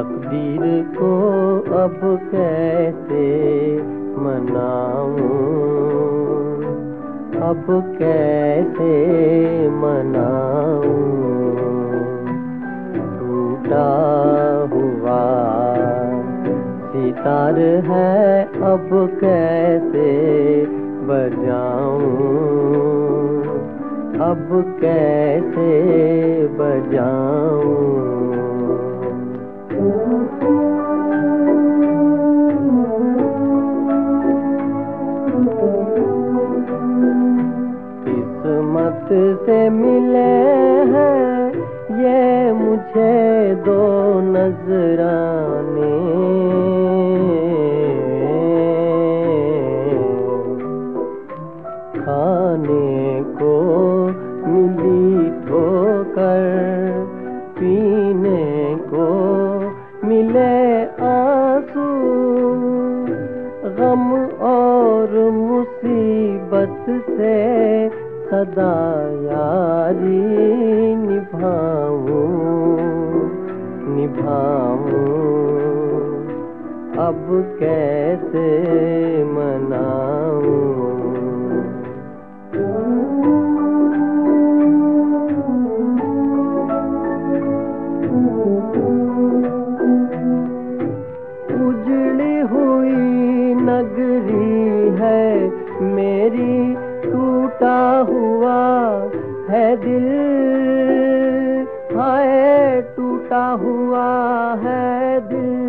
तकदीर को अब कैसे मनाऊं? अब कैसे मनाऊं? टूटा हुआ सितार है अब कैसे बजाऊं? अब कैसे बजाऊं? से मिले हैं, ये मुझे दो नजराने। खाने को मिली ठोकर, पीने को मिले आँसू। गम और मुसीबत से सदा यारी निभाऊं निभाऊं। अब कैसे मनाऊं? उजड़ी हुई नगरी है मेरी टूटा हुआ है दिल। हाय, टूटा हुआ है दिल।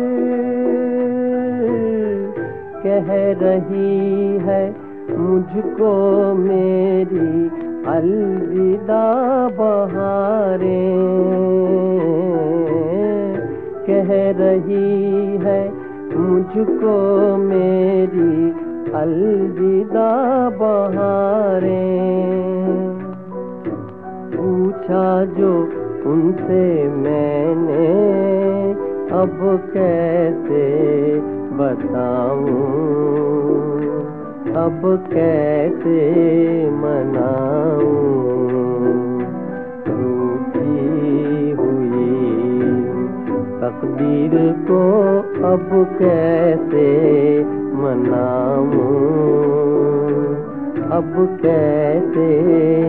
कह रही है, मुझको मेरी अलविदा बहारें। कह रही है, मुझको मेरी अलविदा बहारें। पूछा जो उनसे मैंने अब कैसे बताऊँ? अब कैसे मनाऊं? हुई तकदीर को अब कैसे मनाऊं? अब कैसे